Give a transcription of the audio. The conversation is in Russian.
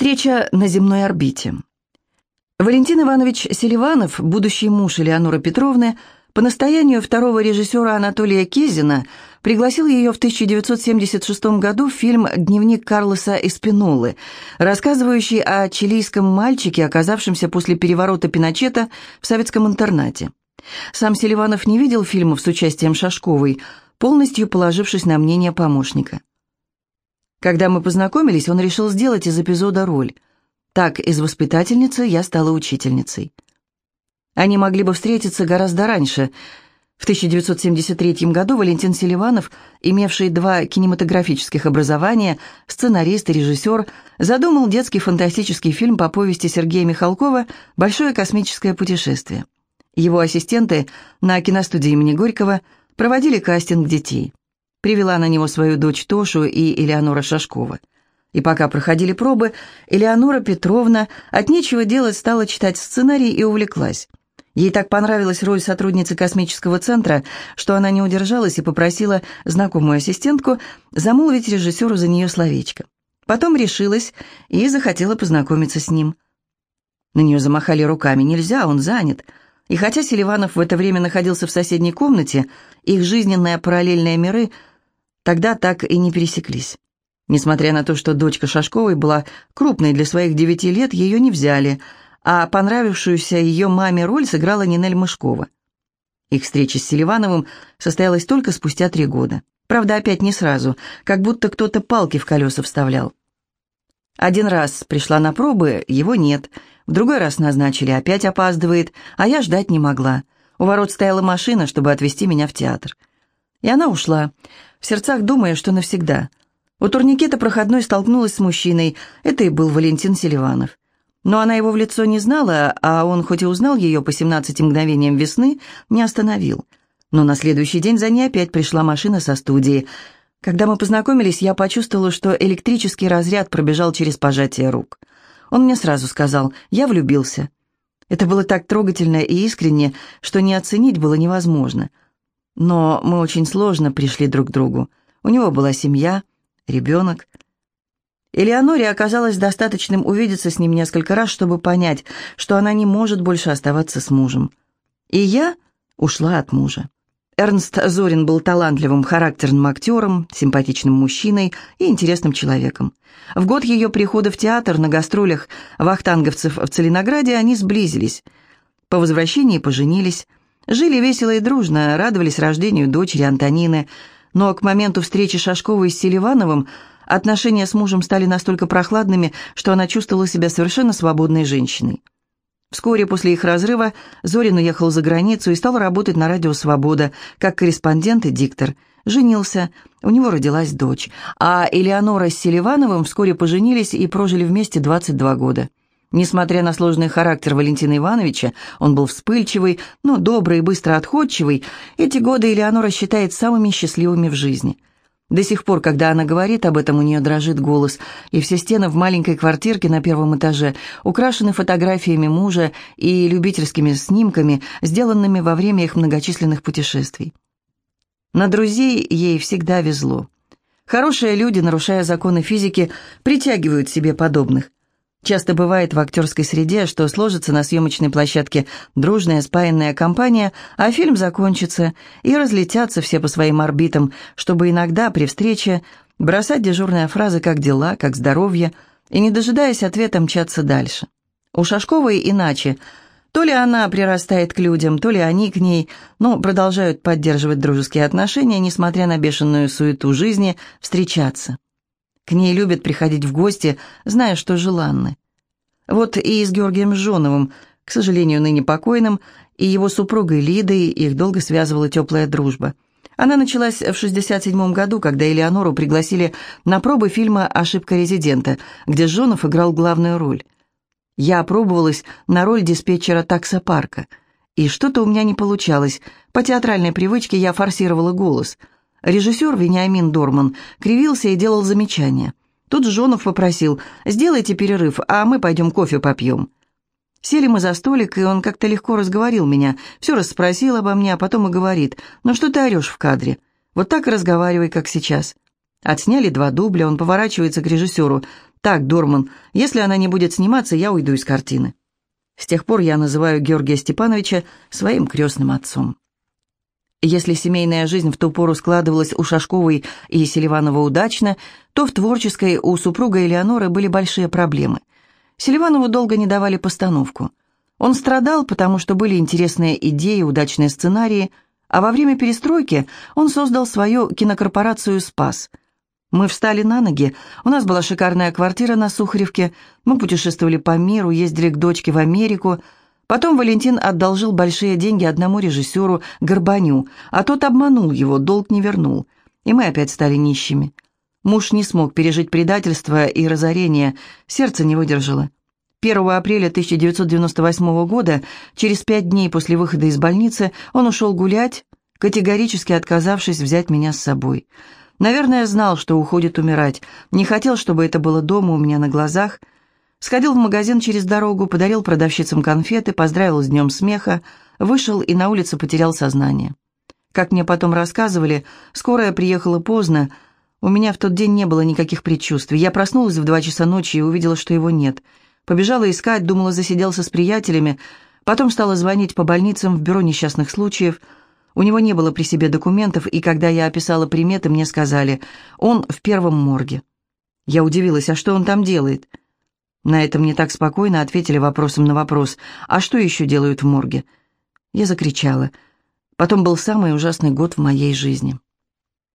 Встреча на земной орбите. Валентин Иванович Селиванов, будущий муж Элеоноры Петровны, по настоянию второго режиссера Анатолия Кезина пригласил ее в 1976 году в фильм «Дневник Карлоса Эспинолы», рассказывающий о чилийском мальчике, оказавшемся после переворота Пиночета в советском интернате. Сам Селиванов не видел фильмов с участием Шашковой, полностью положившись на мнение помощника. Когда мы познакомились, он решил сделать из эпизода роль. Так, из воспитательницы я стала учительницей. Они могли бы встретиться гораздо раньше. В 1973 году Валентин Селиванов, имевший два кинематографических образования, сценарист и режиссер, задумал детский фантастический фильм по повести Сергея Михалкова «Большое космическое путешествие». Его ассистенты на киностудии имени Горького проводили кастинг детей привела на него свою дочь Тошу и Элеонора Шашкова. И пока проходили пробы, Элеонора Петровна от нечего делать стала читать сценарий и увлеклась. Ей так понравилась роль сотрудницы космического центра, что она не удержалась и попросила знакомую ассистентку замолвить режиссеру за нее словечко. Потом решилась и захотела познакомиться с ним. На нее замахали руками. «Нельзя, он занят». И хотя Селиванов в это время находился в соседней комнате, их жизненные параллельные миры – тогда так и не пересеклись. Несмотря на то, что дочка Шашковой была крупной для своих девяти лет, ее не взяли, а понравившуюся ее маме роль сыграла Нинель Мышкова. Их встреча с Селивановым состоялась только спустя три года. Правда, опять не сразу, как будто кто-то палки в колеса вставлял. Один раз пришла на пробы, его нет. В другой раз назначили, опять опаздывает, а я ждать не могла. У ворот стояла машина, чтобы отвезти меня в театр. И она ушла в сердцах думая, что навсегда. У турникета проходной столкнулась с мужчиной, это и был Валентин Селиванов. Но она его в лицо не знала, а он, хоть и узнал ее по 17 мгновениям весны, не остановил. Но на следующий день за ней опять пришла машина со студии. Когда мы познакомились, я почувствовала, что электрический разряд пробежал через пожатие рук. Он мне сразу сказал «я влюбился». Это было так трогательно и искренне, что не оценить было невозможно. Но мы очень сложно пришли друг к другу. У него была семья, ребенок. Элеоноре оказалось достаточным увидеться с ним несколько раз, чтобы понять, что она не может больше оставаться с мужем. И я ушла от мужа. Эрнст Зорин был талантливым, характерным актером, симпатичным мужчиной и интересным человеком. В год ее прихода в театр на гастролях вахтанговцев в Целинограде они сблизились. По возвращении поженились – Жили весело и дружно, радовались рождению дочери Антонины, но к моменту встречи Шашковой с Селивановым отношения с мужем стали настолько прохладными, что она чувствовала себя совершенно свободной женщиной. Вскоре после их разрыва Зорин уехал за границу и стал работать на радио «Свобода» как корреспондент и диктор. Женился, у него родилась дочь, а Элеонора с Селивановым вскоре поженились и прожили вместе 22 года. Несмотря на сложный характер Валентина Ивановича, он был вспыльчивый, но добрый и быстро отходчивый, эти годы Элеонора считает самыми счастливыми в жизни. До сих пор, когда она говорит об этом, у нее дрожит голос, и все стены в маленькой квартирке на первом этаже украшены фотографиями мужа и любительскими снимками, сделанными во время их многочисленных путешествий. На друзей ей всегда везло. Хорошие люди, нарушая законы физики, притягивают себе подобных. Часто бывает в актерской среде, что сложится на съемочной площадке дружная спаянная компания, а фильм закончится, и разлетятся все по своим орбитам, чтобы иногда при встрече бросать дежурные фразы «как дела», «как здоровье», и, не дожидаясь ответа, мчаться дальше. У Шашковой иначе. То ли она прирастает к людям, то ли они к ней, но продолжают поддерживать дружеские отношения, несмотря на бешеную суету жизни, встречаться. К ней любят приходить в гости, зная, что желанны. Вот и с Георгием Жоновым, к сожалению, ныне покойным, и его супругой Лидой их долго связывала теплая дружба. Она началась в 1967 году, когда Элеонору пригласили на пробы фильма «Ошибка резидента», где Жонов играл главную роль. Я опробовалась на роль диспетчера таксопарка, и что-то у меня не получалось. По театральной привычке я форсировала голос – Режиссер Вениамин Дорман кривился и делал замечания. Тут Жонов попросил «Сделайте перерыв, а мы пойдем кофе попьем». Сели мы за столик, и он как-то легко разговорил меня, все расспросил обо мне, а потом и говорит «Ну что ты орешь в кадре? Вот так и разговаривай, как сейчас». Отсняли два дубля, он поворачивается к режиссеру. «Так, Дорман, если она не будет сниматься, я уйду из картины». С тех пор я называю Георгия Степановича своим крестным отцом. Если семейная жизнь в ту пору складывалась у Шашковой и Селиванова удачно, то в творческой у супруга Элеоноры были большие проблемы. Селиванову долго не давали постановку. Он страдал, потому что были интересные идеи, удачные сценарии, а во время перестройки он создал свою кинокорпорацию «Спас». Мы встали на ноги, у нас была шикарная квартира на Сухаревке, мы путешествовали по миру, ездили к дочке в Америку – Потом Валентин одолжил большие деньги одному режиссеру Горбаню, а тот обманул его, долг не вернул. И мы опять стали нищими. Муж не смог пережить предательство и разорение, сердце не выдержало. 1 апреля 1998 года, через пять дней после выхода из больницы, он ушел гулять, категорически отказавшись взять меня с собой. Наверное, знал, что уходит умирать, не хотел, чтобы это было дома у меня на глазах – Сходил в магазин через дорогу, подарил продавщицам конфеты, поздравил с днем смеха, вышел и на улице потерял сознание. Как мне потом рассказывали, скорая приехала поздно, у меня в тот день не было никаких предчувствий. Я проснулась в два часа ночи и увидела, что его нет. Побежала искать, думала, засиделся с приятелями, потом стала звонить по больницам в бюро несчастных случаев. У него не было при себе документов, и когда я описала приметы, мне сказали, он в первом морге. Я удивилась, а что он там делает? На это мне так спокойно ответили вопросом на вопрос. «А что еще делают в морге?» Я закричала. Потом был самый ужасный год в моей жизни.